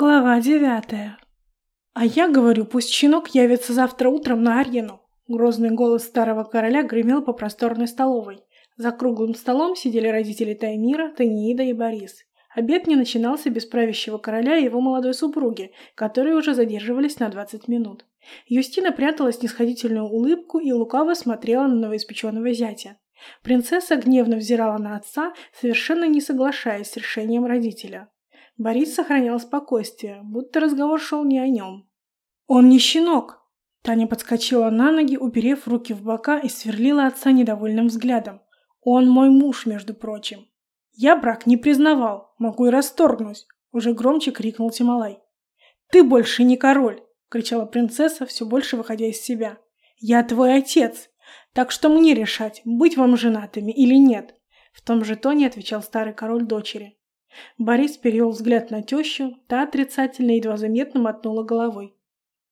Глава девятая. А я говорю, пусть щенок явится завтра утром на арену. Грозный голос старого короля гремел по просторной столовой. За круглым столом сидели родители Таймира, Таниида и Борис. Обед не начинался без правящего короля и его молодой супруги, которые уже задерживались на 20 минут. Юстина прятала снисходительную улыбку и лукаво смотрела на новоиспеченного зятя. Принцесса гневно взирала на отца, совершенно не соглашаясь с решением родителя. Борис сохранял спокойствие, будто разговор шел не о нем. «Он не щенок!» Таня подскочила на ноги, уперев руки в бока и сверлила отца недовольным взглядом. «Он мой муж, между прочим!» «Я брак не признавал, могу и расторгнуть!» Уже громче крикнул Тималай. «Ты больше не король!» — кричала принцесса, все больше выходя из себя. «Я твой отец! Так что мне решать, быть вам женатыми или нет!» В том же тоне отвечал старый король дочери. Борис перевел взгляд на тещу, та отрицательно едва заметно мотнула головой.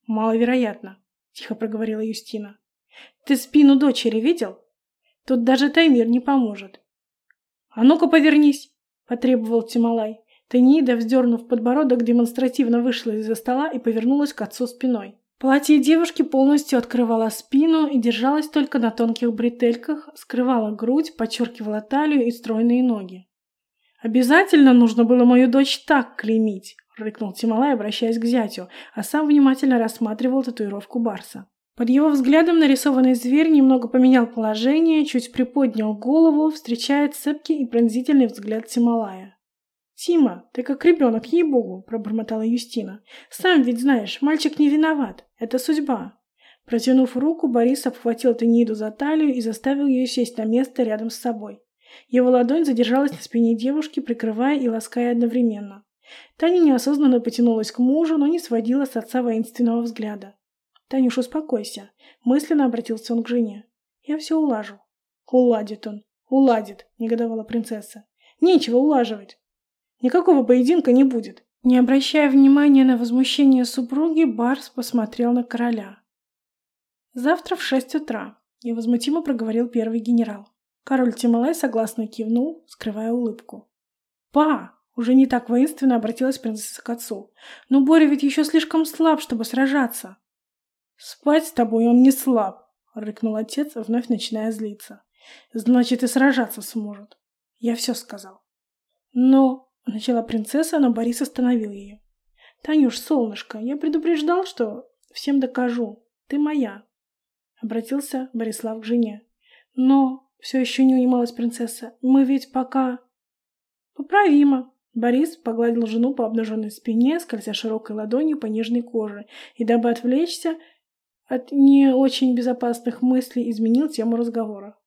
«Маловероятно», — тихо проговорила Юстина. «Ты спину дочери видел? Тут даже Таймир не поможет». «А ну-ка повернись», — потребовал Тималай. Танида, вздернув подбородок, демонстративно вышла из-за стола и повернулась к отцу спиной. Платье девушки полностью открывало спину и держалось только на тонких бретельках, скрывало грудь, подчеркивало талию и стройные ноги. «Обязательно нужно было мою дочь так клеймить», — рыкнул Тималай, обращаясь к зятю, а сам внимательно рассматривал татуировку Барса. Под его взглядом нарисованный зверь немного поменял положение, чуть приподнял голову, встречая цепкий и пронзительный взгляд Тималая. «Тима, ты как ребенок, ей-богу!» – пробормотала Юстина. «Сам ведь знаешь, мальчик не виноват. Это судьба». Протянув руку, Борис обхватил Тениду за талию и заставил ее сесть на место рядом с собой. Его ладонь задержалась на спине девушки, прикрывая и лаская одновременно. Таня неосознанно потянулась к мужу, но не сводила с отца воинственного взгляда. «Танюш, успокойся», — мысленно обратился он к жене. «Я все улажу». «Уладит он, уладит», — негодовала принцесса. «Нечего улаживать. Никакого поединка не будет». Не обращая внимания на возмущение супруги, Барс посмотрел на короля. «Завтра в шесть утра», — невозмутимо проговорил первый генерал. Король Тималай согласно кивнул, скрывая улыбку. «Па!» — уже не так воинственно обратилась принцесса к отцу. «Но Боря ведь еще слишком слаб, чтобы сражаться». «Спать с тобой он не слаб», — рыкнул отец, вновь начиная злиться. «Значит, и сражаться сможет». Я все сказал. «Но...» — начала принцесса, но Борис остановил ее. «Танюш, солнышко, я предупреждал, что всем докажу. Ты моя», — обратился Борислав к жене. «Но все еще не унималась принцесса. «Мы ведь пока...» «Поправимо». Борис погладил жену по обнаженной спине, скользя широкой ладонью по нежной коже, и, дабы отвлечься от не очень безопасных мыслей, изменил тему разговора.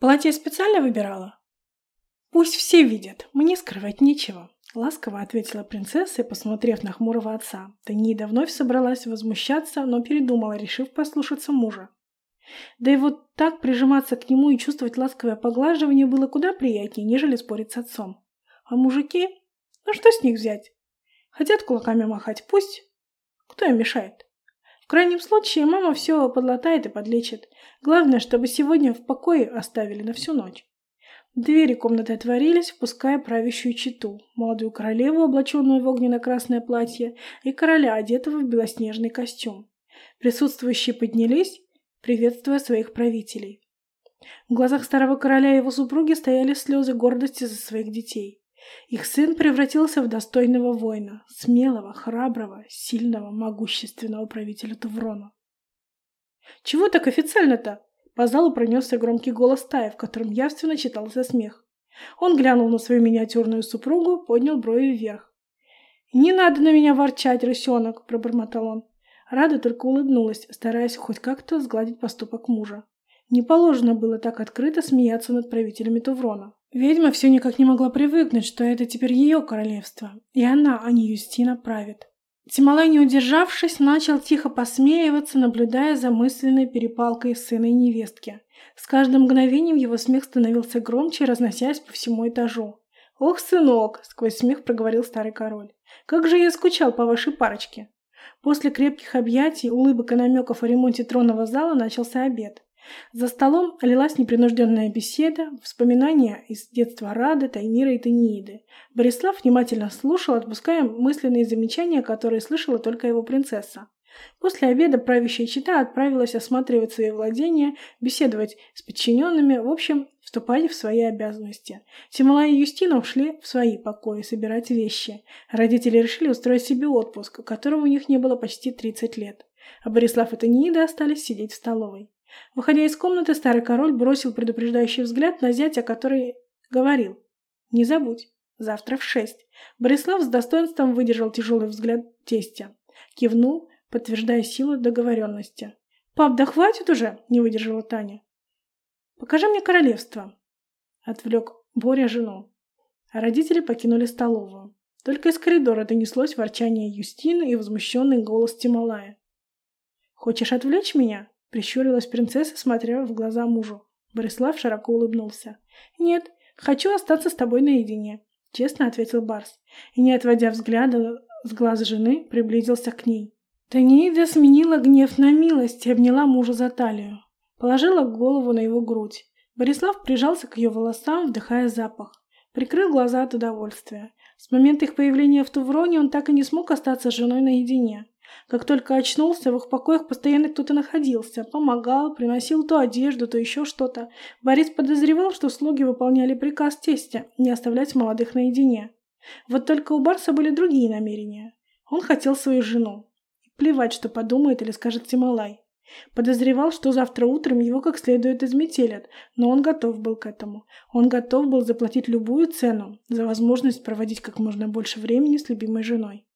«Платье специально выбирала?» «Пусть все видят, мне скрывать нечего», — ласково ответила принцесса, посмотрев на хмурого отца. Танида вновь собралась возмущаться, но передумала, решив послушаться мужа. Да и вот так прижиматься к нему и чувствовать ласковое поглаживание было куда приятнее, нежели спорить с отцом. А мужики? Ну что с них взять? Хотят кулаками махать, пусть. Кто им мешает? В крайнем случае мама все подлатает и подлечит. Главное, чтобы сегодня в покое оставили на всю ночь. Двери комнаты отворились, впуская правящую читу, молодую королеву, облаченную в огненно-красное платье, и короля, одетого в белоснежный костюм. Присутствующие поднялись приветствуя своих правителей. В глазах старого короля и его супруги стояли слезы гордости за своих детей. Их сын превратился в достойного воина, смелого, храброго, сильного, могущественного правителя Туврона. «Чего так официально-то?» По залу пронесся громкий голос Тая, в котором явственно читался смех. Он глянул на свою миниатюрную супругу, поднял брови вверх. «Не надо на меня ворчать, рысенок!» – пробормотал он. Рада только улыбнулась, стараясь хоть как-то сгладить поступок мужа. Не положено было так открыто смеяться над правителями Туврона. Ведьма все никак не могла привыкнуть, что это теперь ее королевство, и она, а не Юстина, правит. Тималай, не удержавшись, начал тихо посмеиваться, наблюдая за мысленной перепалкой сына и невестки. С каждым мгновением его смех становился громче, разносясь по всему этажу. «Ох, сынок!» — сквозь смех проговорил старый король. «Как же я скучал по вашей парочке!» После крепких объятий, улыбок и намеков о ремонте тронного зала начался обед. За столом лилась непринужденная беседа, вспоминания из детства Рады, Тайнира и Танииды. Борислав внимательно слушал, отпуская мысленные замечания, которые слышала только его принцесса. После обеда правящая чита отправилась осматривать свои владения, беседовать с подчиненными, в общем, вступать в свои обязанности. Тимала и Юстина ушли в свои покои собирать вещи. Родители решили устроить себе отпуск, которого у них не было почти 30 лет. А Борислав и Таниида остались сидеть в столовой. Выходя из комнаты, старый король бросил предупреждающий взгляд на зятя, который говорил «Не забудь, завтра в шесть». Борислав с достоинством выдержал тяжелый взгляд тестя. Кивнул, подтверждая силу договоренности. «Пап, да хватит уже!» — не выдержала Таня. «Покажи мне королевство!» — отвлек Боря жену. А родители покинули столовую. Только из коридора донеслось ворчание Юстины и возмущенный голос Тималая. «Хочешь отвлечь меня?» — прищурилась принцесса, смотря в глаза мужу. Борислав широко улыбнулся. «Нет, хочу остаться с тобой наедине», — честно ответил Барс. И, не отводя взгляда с глаз жены, приблизился к ней. Таниида сменила гнев на милость и обняла мужа за талию. Положила голову на его грудь. Борислав прижался к ее волосам, вдыхая запах. Прикрыл глаза от удовольствия. С момента их появления в Тувроне он так и не смог остаться с женой наедине. Как только очнулся, в их покоях постоянно кто-то находился. Помогал, приносил то одежду, то еще что-то. Борис подозревал, что слуги выполняли приказ тестя не оставлять молодых наедине. Вот только у Барса были другие намерения. Он хотел свою жену. Плевать, что подумает или скажет Тималай. Подозревал, что завтра утром его как следует изметелят, но он готов был к этому. Он готов был заплатить любую цену за возможность проводить как можно больше времени с любимой женой.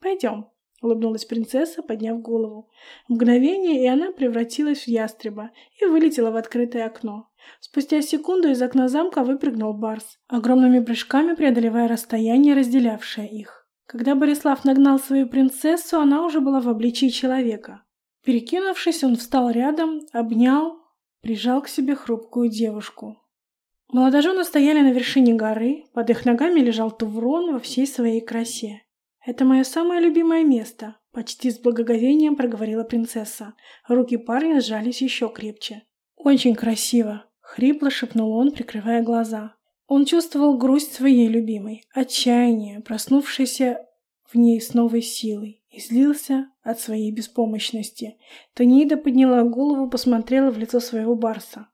«Пойдем», — улыбнулась принцесса, подняв голову. Мгновение, и она превратилась в ястреба и вылетела в открытое окно. Спустя секунду из окна замка выпрыгнул Барс, огромными прыжками преодолевая расстояние, разделявшее их. Когда Борислав нагнал свою принцессу, она уже была в обличии человека. Перекинувшись, он встал рядом, обнял, прижал к себе хрупкую девушку. Молодожены стояли на вершине горы, под их ногами лежал Туврон во всей своей красе. «Это мое самое любимое место», — почти с благоговением проговорила принцесса. Руки парня сжались еще крепче. «Очень красиво», — хрипло шепнул он, прикрывая глаза. Он чувствовал грусть своей любимой, отчаяние, проснувшееся в ней с новой силой, и злился от своей беспомощности. Танида подняла голову, посмотрела в лицо своего барса.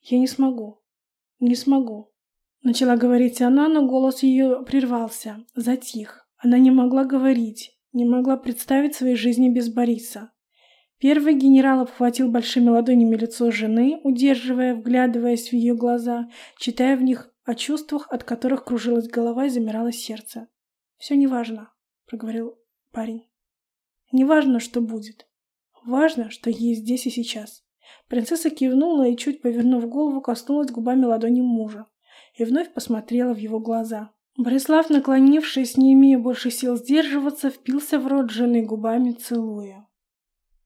«Я не смогу. Не смогу». Начала говорить она, но голос ее прервался, затих. Она не могла говорить, не могла представить своей жизни без Бориса. Первый генерал обхватил большими ладонями лицо жены, удерживая, вглядываясь в ее глаза, читая в них о чувствах, от которых кружилась голова и замирало сердце. «Все неважно», — проговорил парень. «Неважно, что будет. Важно, что есть здесь и сейчас». Принцесса кивнула и, чуть повернув голову, коснулась губами ладони мужа и вновь посмотрела в его глаза. Борислав, наклонившись, не имея больше сил сдерживаться, впился в рот жены губами, целуя.